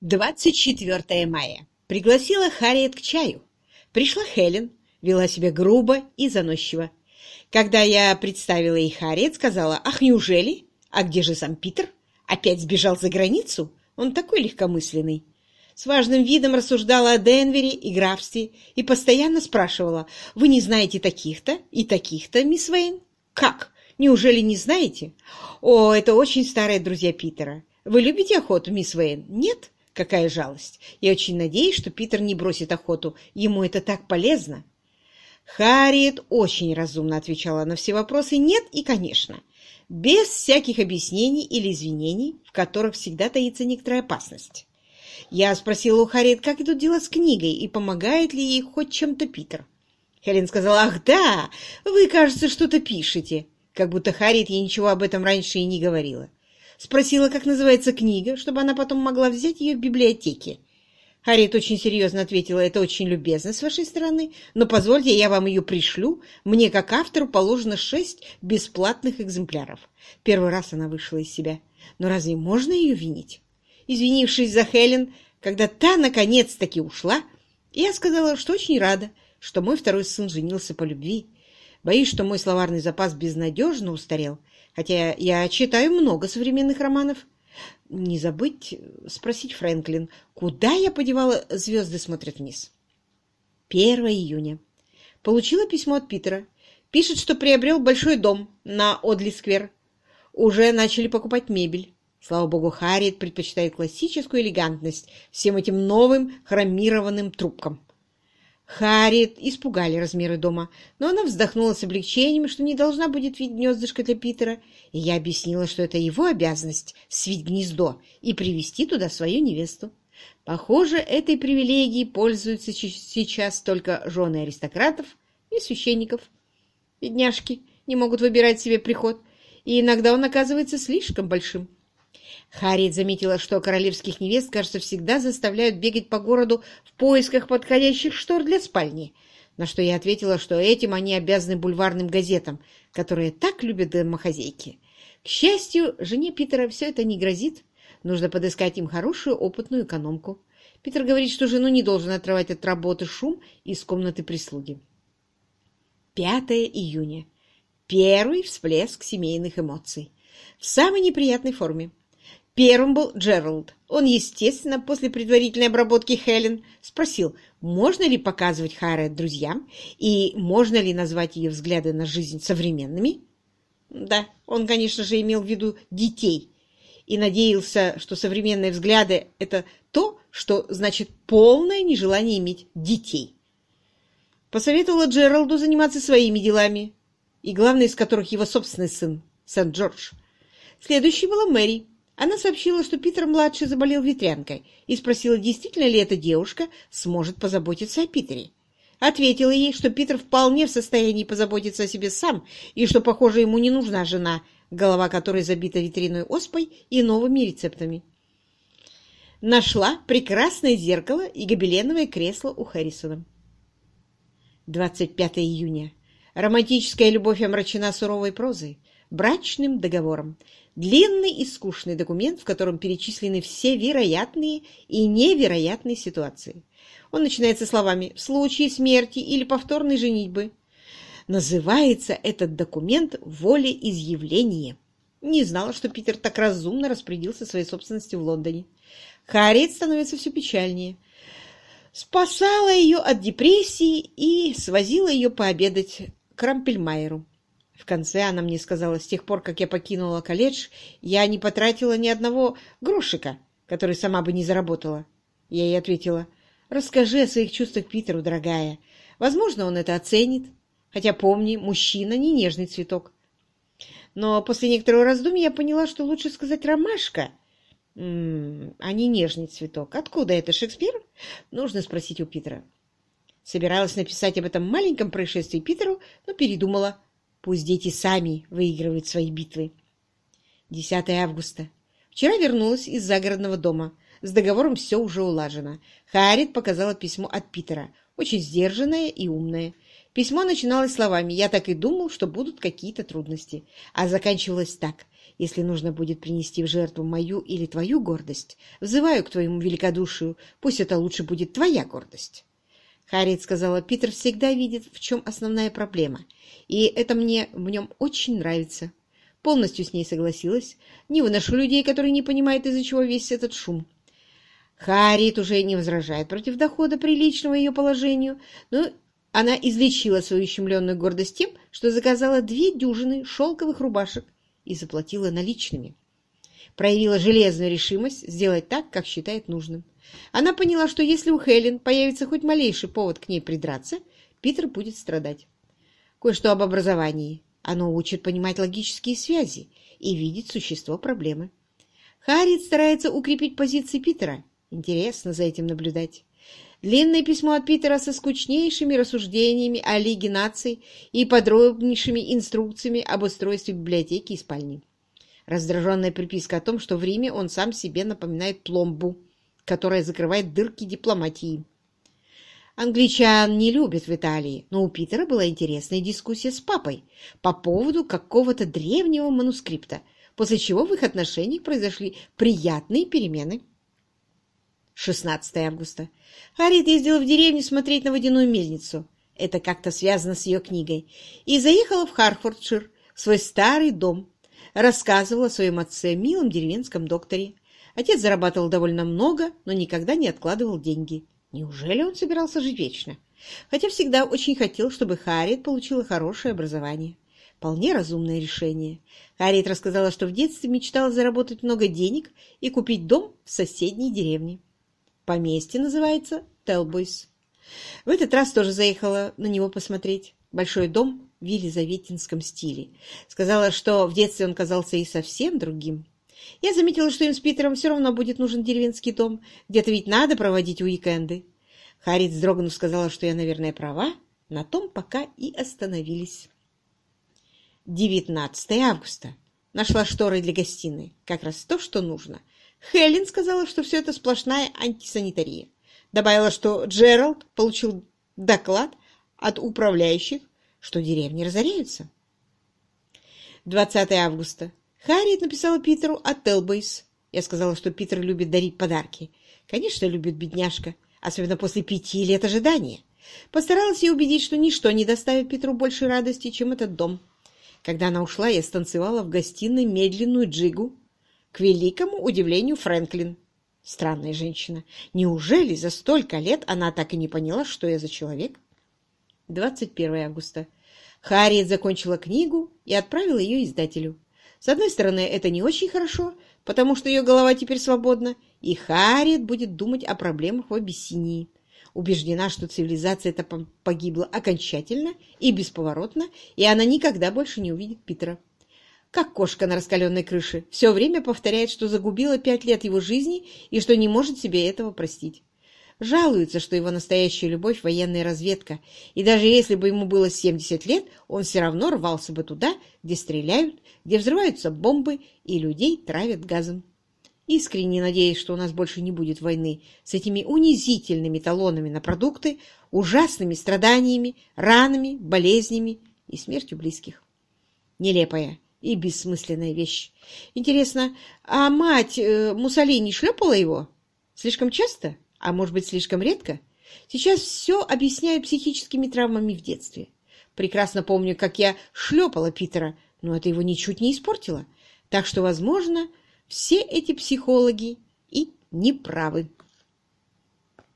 24 мая. Пригласила Харриет к чаю. Пришла Хелен, вела себя грубо и заносчиво. Когда я представила ей Харриет, сказала, «Ах, неужели? А где же сам Питер? Опять сбежал за границу? Он такой легкомысленный». С важным видом рассуждала о Денвере и графстве и постоянно спрашивала, «Вы не знаете таких-то и таких-то, мисс Вейн?» «Как? Неужели не знаете?» «О, это очень старые друзья Питера. Вы любите охоту, мисс Вейн?» «Нет?» Какая жалость! Я очень надеюсь, что Питер не бросит охоту. Ему это так полезно. Харриет очень разумно отвечала на все вопросы «нет» и «конечно», без всяких объяснений или извинений, в которых всегда таится некоторая опасность. Я спросила у Харриет, как идут дела с книгой и помогает ли ей хоть чем-то Питер. Хелен сказала, «Ах, да, вы, кажется, что-то пишете», как будто Харриет ей ничего об этом раньше и не говорила. Спросила, как называется книга, чтобы она потом могла взять ее в библиотеке. Харриет очень серьезно ответила, это очень любезно с вашей стороны, но позвольте, я вам ее пришлю. Мне, как автору, положено шесть бесплатных экземпляров. Первый раз она вышла из себя. Но разве можно ее винить? Извинившись за Хелен, когда та наконец-таки ушла, я сказала, что очень рада, что мой второй сын женился по любви. Боюсь, что мой словарный запас безнадежно устарел, хотя я читаю много современных романов. Не забыть спросить Фрэнклин, куда я подевала «Звезды смотрят вниз». 1 июня. Получила письмо от Питера. Пишет, что приобрел большой дом на Одли-сквер. Уже начали покупать мебель. Слава богу, Харриет предпочитает классическую элегантность всем этим новым хромированным трубкам. Харриет испугали размеры дома, но она вздохнула с облегчением, что не должна будет видеть гнездышко для Питера, и я объяснила, что это его обязанность свить гнездо и привести туда свою невесту. Похоже, этой привилегией пользуются сейчас только жены аристократов и священников. Бедняжки не могут выбирать себе приход, и иногда он оказывается слишком большим. Харриет заметила, что королевских невест, кажется, всегда заставляют бегать по городу в поисках подходящих штор для спальни, на что я ответила, что этим они обязаны бульварным газетам, которые так любят домохозяйки. К счастью, жене Питера все это не грозит. Нужно подыскать им хорошую опытную экономку. Питер говорит, что жену не должен отрывать от работы шум из комнаты прислуги. 5 июня. Первый всплеск семейных эмоций. В самой неприятной форме. Первым был Джеральд. Он, естественно, после предварительной обработки Хелен спросил, можно ли показывать Харриет друзьям и можно ли назвать ее взгляды на жизнь современными. Да, он, конечно же, имел в виду детей и надеялся, что современные взгляды – это то, что значит полное нежелание иметь детей. Посоветовала Джералду заниматься своими делами, и главный из которых его собственный сын, Сент-Джордж. Следующей была Мэри. Она сообщила, что Питер-младший заболел ветрянкой и спросила, действительно ли эта девушка сможет позаботиться о Питере. Ответила ей, что Питер вполне в состоянии позаботиться о себе сам и что, похоже, ему не нужна жена, голова которой забита ветряной оспой и новыми рецептами. Нашла прекрасное зеркало и гобеленовое кресло у Хэррисона. 25 июня. Романтическая любовь омрачена суровой прозой, брачным договором, Длинный и скучный документ, в котором перечислены все вероятные и невероятные ситуации. Он начинается словами «в случае смерти или повторной женитьбы». Называется этот документ «волеизъявление». Не знала, что Питер так разумно распорядился своей собственностью в Лондоне. Харриет становится все печальнее. Спасала ее от депрессии и свозила ее пообедать к Рампельмайеру. В конце она мне сказала, с тех пор, как я покинула колледж, я не потратила ни одного грошика, который сама бы не заработала. Я ей ответила, расскажи о своих чувствах Питеру, дорогая. Возможно, он это оценит. Хотя, помни, мужчина не нежный цветок. Но после некоторого раздумья я поняла, что лучше сказать «ромашка», а не нежный цветок. Откуда это, Шекспир? Нужно спросить у Питера. Собиралась написать об этом маленьком происшествии Питеру, но передумала. Пусть дети сами выигрывают свои битвы. 10 августа. Вчера вернулась из загородного дома. С договором все уже улажено. Харит показала письмо от Питера. Очень сдержанное и умное. Письмо начиналось словами «Я так и думал, что будут какие-то трудности», а заканчивалось так «Если нужно будет принести в жертву мою или твою гордость, взываю к твоему великодушию, пусть это лучше будет твоя гордость». Харриет сказала, Питер всегда видит, в чем основная проблема, и это мне в нем очень нравится. Полностью с ней согласилась. Не выношу людей, которые не понимают, из-за чего весь этот шум. Харриет уже не возражает против дохода, приличного ее положению, но она излечила свою ущемленную гордость тем, что заказала две дюжины шелковых рубашек и заплатила наличными. Проявила железную решимость сделать так, как считает нужным. Она поняла, что если у Хелен появится хоть малейший повод к ней придраться, Питер будет страдать. Кое-что об образовании. Оно учит понимать логические связи и видеть существо проблемы. Харриет старается укрепить позиции Питера. Интересно за этим наблюдать. Длинное письмо от Питера со скучнейшими рассуждениями о Лиге наций и подробнейшими инструкциями об устройстве библиотеки и спальни. Раздраженная приписка о том, что в Риме он сам себе напоминает пломбу, которая закрывает дырки дипломатии. Англичан не любят в Италии, но у Питера была интересная дискуссия с папой по поводу какого-то древнего манускрипта, после чего в их отношениях произошли приятные перемены. 16 августа. Харриет ездила в деревню смотреть на водяную мельницу. Это как-то связано с ее книгой. И заехала в Харфордшир, в свой старый дом. Рассказывала о своем отце, милом деревенском докторе. Отец зарабатывал довольно много, но никогда не откладывал деньги. Неужели он собирался жить вечно? Хотя всегда очень хотел, чтобы Харриет получила хорошее образование. Вполне разумное решение. Харриет рассказала, что в детстве мечтала заработать много денег и купить дом в соседней деревне. Поместье называется Телбойс. В этот раз тоже заехала на него посмотреть. Большой дом в елизаветинском стиле. Сказала, что в детстве он казался и совсем другим. Я заметила, что им с Питером все равно будет нужен деревенский дом. Где-то ведь надо проводить уикенды. Харит, вздрогнув, сказала, что я, наверное, права. На том пока и остановились. 19 августа. Нашла шторы для гостиной. Как раз то, что нужно. Хелен сказала, что все это сплошная антисанитария. Добавила, что Джеральд получил доклад от управляющих, что деревни разоряются. 20 августа. Харриет написала Питеру от Телбейс. Я сказала, что Питер любит дарить подарки. Конечно, любит бедняжка, особенно после пяти лет ожидания. Постаралась ее убедить, что ничто не доставит Петру больше радости, чем этот дом. Когда она ушла, я станцевала в гостиной медленную джигу, к великому удивлению Фрэнклин. Странная женщина. Неужели за столько лет она так и не поняла, что я за человек? 21 августа. Харриет закончила книгу и отправила ее издателю. С одной стороны, это не очень хорошо, потому что ее голова теперь свободна, и Харриет будет думать о проблемах в Абиссинии. Убеждена, что цивилизация эта погибла окончательно и бесповоротно, и она никогда больше не увидит Питера как кошка на раскаленной крыше, все время повторяет, что загубила пять лет его жизни и что не может себе этого простить. Жалуется, что его настоящая любовь — военная разведка, и даже если бы ему было 70 лет, он все равно рвался бы туда, где стреляют, где взрываются бомбы и людей травят газом. Искренне надеюсь, что у нас больше не будет войны с этими унизительными талонами на продукты, ужасными страданиями, ранами, болезнями и смертью близких. Нелепая, и бессмысленная вещь. Интересно, а мать э, Муссолини шлепала его? Слишком часто? А может быть, слишком редко? Сейчас все объясняю психическими травмами в детстве. Прекрасно помню, как я шлепала Питера, но это его ничуть не испортило. Так что, возможно, все эти психологи и неправы.